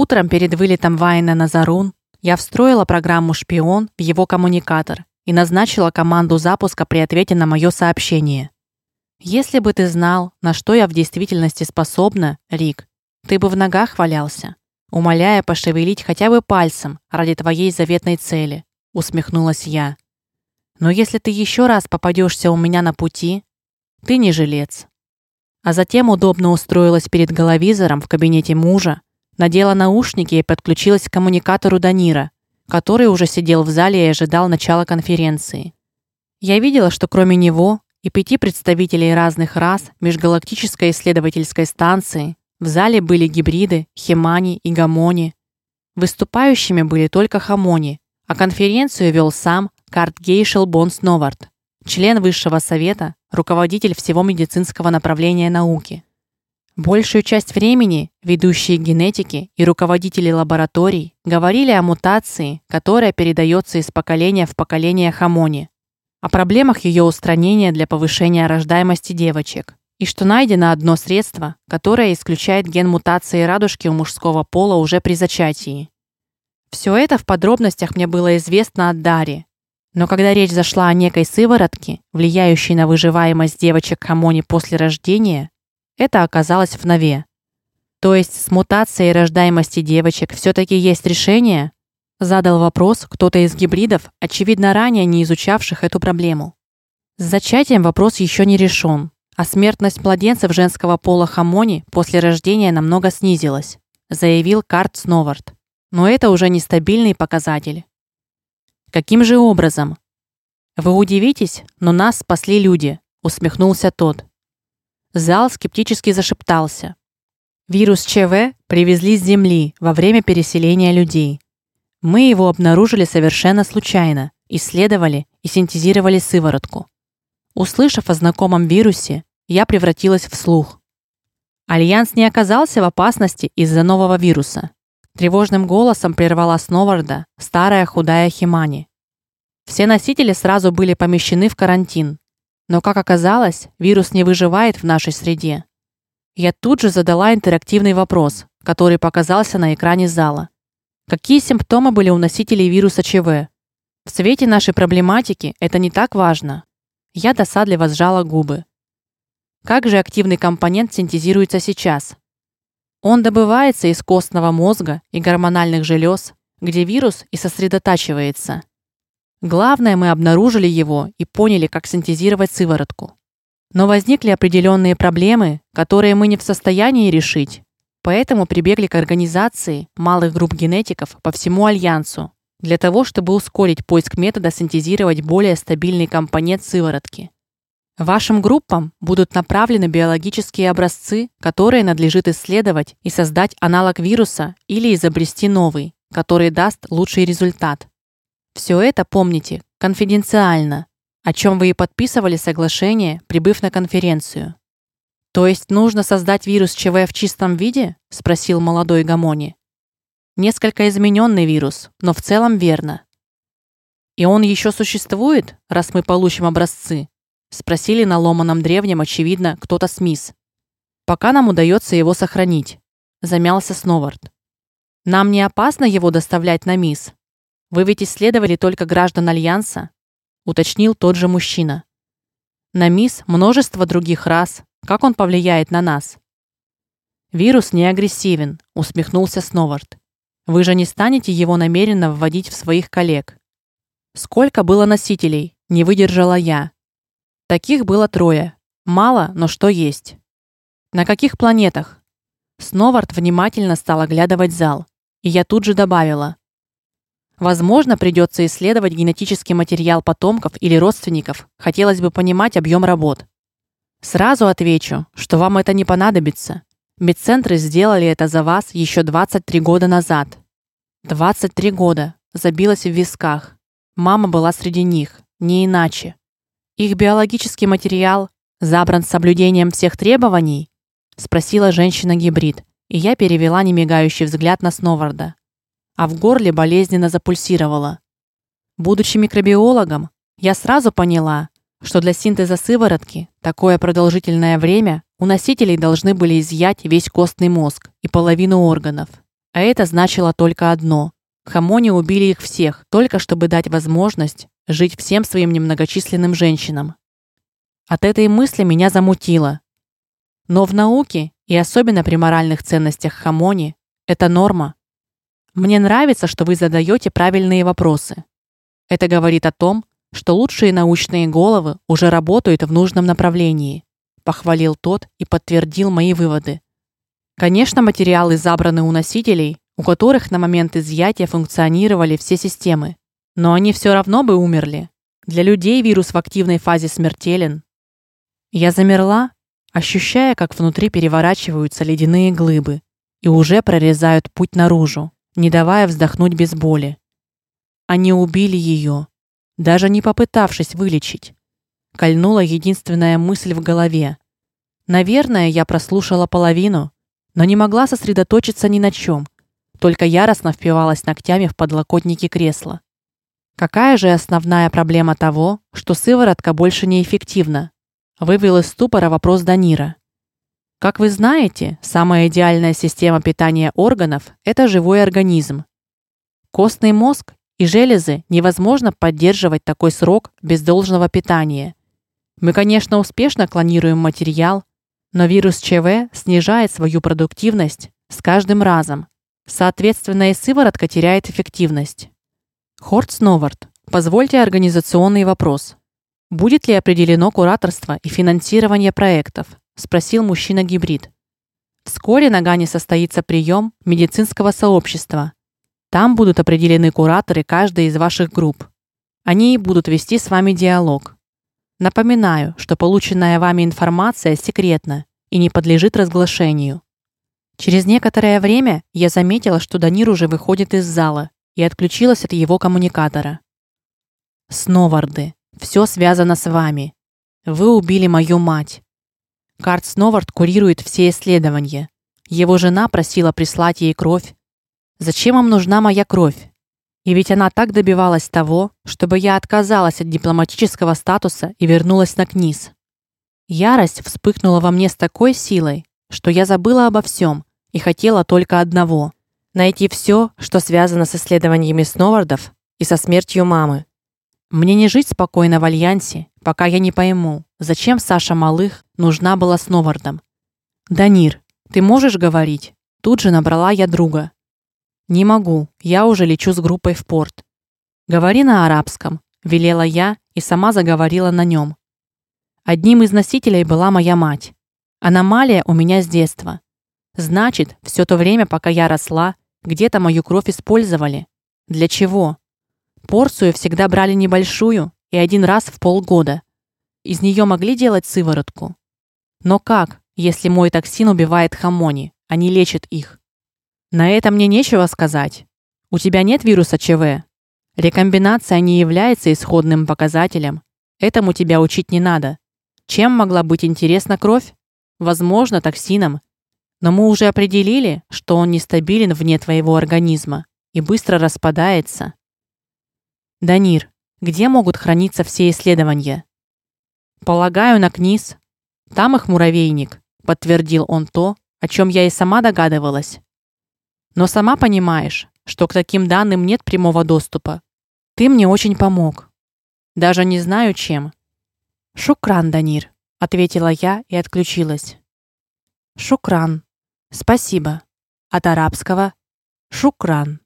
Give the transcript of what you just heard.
Утром перед вылетом Вайна на Зарун я встроила программу Шпион в его коммуникатор и назначила команду запуска при ответе на моё сообщение. Если бы ты знал, на что я в действительности способна, Рик, ты бы в ногах валялся, умоляя пошевелить хотя бы пальцем ради твоей заветной цели, усмехнулась я. Но если ты еще раз попадешься у меня на пути, ты не жилец. А затем удобно устроилась перед головизором в кабинете мужа, надела наушники и подключилась к коммуникатору Данира, который уже сидел в зале и ожидал начала конференции. Я видела, что кроме него и пяти представителей разных рас межгалактической исследовательской станции в зале были гибриды, хемани и гамони. Выступающими были только хамони, а конференцию вел сам Карт Гейшел Бонс Новард, член высшего совета, руководитель всего медицинского направления науки. Большую часть времени ведущие генетики и руководители лабораторий говорили о мутации, которая передается из поколения в поколение хамони о проблемах ее устранения для повышения рождаемости девочек, и что найдено одно средство, которое исключает ген мутации радужки у мужского пола уже при зачатии. Все это в подробностях мне было известно от Дари. Но когда речь зашла о некой сыворотке, влияющей на выживаемость девочек Хамони после рождения, это оказалось в нове. То есть с мутацией рождаемости девочек все таки есть решение? задал вопрос кто-то из гибридов, очевидно, ранее не изучавших эту проблему. С зачатием вопрос еще не решен, а смертность младенцев женского пола Хамони после рождения намного снизилась, заявил Карт Сновард. Но это уже нестабильный показатель. Каким же образом? Вы удивитесь, но нас спасли люди, усмехнулся тот. Зал скептически зашептался. Вирус ЧВ привезли с Земли во время переселения людей. Мы его обнаружили совершенно случайно, исследовали и синтезировали сыворотку. Услышав о знакомом вирусе, я превратилась в слух. Альянс не оказался в опасности из-за нового вируса. Тревожным голосом прервала Сноварда старая худая Химани. Все носители сразу были помещены в карантин. Но как оказалось, вирус не выживает в нашей среде. Я тут же задала интерактивный вопрос, который показался на экране зала. Какие симптомы были у носителей вируса ЧВ? В свете нашей проблематики это не так важно. Я досадливо сжала губы. Как же активный компонент синтезируется сейчас? Он добывается из костного мозга и гормональных желез, где вирус и сосредотачивается. Главное, мы обнаружили его и поняли, как синтезировать сыворотку. Но возникли определенные проблемы, которые мы не в состоянии решить. Поэтому прибегли к организации малых групп генетиков по всему альянсу для того, чтобы ускорить поиск метода синтезировать более стабильный компонент сыворотки. Вашим группам будут направлены биологические образцы, которые надлежит исследовать и создать аналог вируса или изобрести новый, который даст лучший результат. Все это помните, конфиденциально, о чем вы и подписывали соглашение, прибыв на конференцию. То есть нужно создать вирус ЧВ в чистом виде? спросил молодой Гамони. Несколько измененный вирус, но в целом верно. И он еще существует, раз мы получим образцы? спросили на ломаном древнем, очевидно, кто-то с мисс. Пока нам удается его сохранить, замялся Сновард. Нам не опасно его доставлять на мисс. Вы ведь исследовали только граждан альянса, уточнил тот же мужчина. На мисс множество других рас, как он повлияет на нас? Вирус не агрессивен, усмехнулся Сновард. Вы же не станете его намеренно вводить в своих коллег. Сколько было носителей? Не выдержала я. Таких было трое. Мало, но что есть. На каких планетах? Сновард внимательно стал оглядывать зал, и я тут же добавила: Возможно, придется исследовать генетический материал потомков или родственников. Хотелось бы понимать объем работ. Сразу отвечу, что вам это не понадобится. Медцентры сделали это за вас еще 23 года назад. 23 года забилось в висках. Мама была среди них, не иначе. Их биологический материал забран с соблюдением всех требований, спросила женщина-гибрид, и я перевела немигающий взгляд на Сноварда. А в горле болезненно запульсировало. Будучи микробиологом, я сразу поняла, что для синтеза сыворотки такое продолжительное время у носителей должны были изъять весь костный мозг и половину органов. А это значило только одно: Хамони убили их всех, только чтобы дать возможность жить всем своим немногочисленным женщинам. От этой мысли меня замутило. Но в науке, и особенно при моральных ценностях Хамони, это норма. Мне нравится, что вы задаете правильные вопросы. Это говорит о том, что лучшие научные головы уже работают в нужном направлении, похвалил тот и подтвердил мои выводы. Конечно, материалы забраны у носителей, у которых на момент изъятия функционировали все системы, но они все равно бы умерли. Для людей вирус в активной фазе смертелен. Я замерла, ощущая, как внутри переворачиваются ледяные глыбы и уже прорезают путь наружу, не давая вздохнуть без боли. Они убили ее, даже не попытавшись вылечить. Кольнула единственная мысль в голове. Наверное, я прослушала половину, но не могла сосредоточиться ни на чем, только яростно впивалась ногтями в подлокотники кресла. Какая же основная проблема того, что сыворотка больше не эффективна? Вывел из ступора вопрос Данира. Как вы знаете, самая идеальная система питания органов это живой организм. Костный мозг и железы невозможно поддерживать такой срок без должного питания. Мы, конечно, успешно клонируем материал, но вирус ЧВ снижает свою продуктивность с каждым разом. Соответственно, и сыворотка теряет эффективность. Хорт Сновард, позвольте организационный вопрос. Будет ли определено кураторство и финансирование проектов? Спросил мужчина-гибрид. Вскоре на Гане состоится прием медицинского сообщества, там будут определены кураторы каждой из ваших групп. Они и будут вести с вами диалог. Напоминаю, что полученная вами информация секретна и не подлежит разглашению. Через некоторое время я заметила, что Данир уже выходит из зала и отключилась от его коммуникатора. Сноварды, все связано с вами. Вы убили мою мать. Карт Сновард курирует все исследования. Его жена просила прислать ей кровь, Зачем им нужна моя кровь? И ведь она так добивалась того, чтобы я отказалась от дипломатического статуса и вернулась на Книз. Ярость вспыхнула во мне с такой силой, что я забыла обо всем и хотела только одного найти все, что связано с исследованиями Сновардов и со смертью мамы. Мне не жить спокойно в альянсе, пока я не пойму, зачем Саша Малых нужна была Сновардам. Данир, ты можешь говорить? Тут же набрала я друга. Не могу. Я уже лечу с группой в порт. Говори на арабском, велела я и сама заговорила на нем. Одним из носителей была моя мать. Аномалия у меня с детства. Значит, все то время, пока я росла, где-то мою кровь использовали. Для чего? Порцию всегда брали небольшую и один раз в полгода. Из нее могли делать сыворотку. Но как, если мой токсин убивает хамони, а не лечит их? На это мне нечего сказать. У тебя нет вируса ЧВ. Рекомбинация не является исходным показателем. Этому тебя учить не надо. Чем могла быть интересна кровь? Возможно, токсином. Но мы уже определили, что он нестабилен вне твоего организма и быстро распадается. Данир, где могут храниться все исследования? Полагаю, на КНИС. Там их муравейник, подтвердил он то, о чем я и сама догадывалась. Но сама понимаешь, что к таким данным нет прямого доступа. Ты мне очень помог. Даже не знаю чем. Шукран, Данир, ответила я и отключилась. Шукран. Спасибо. От арабского шукран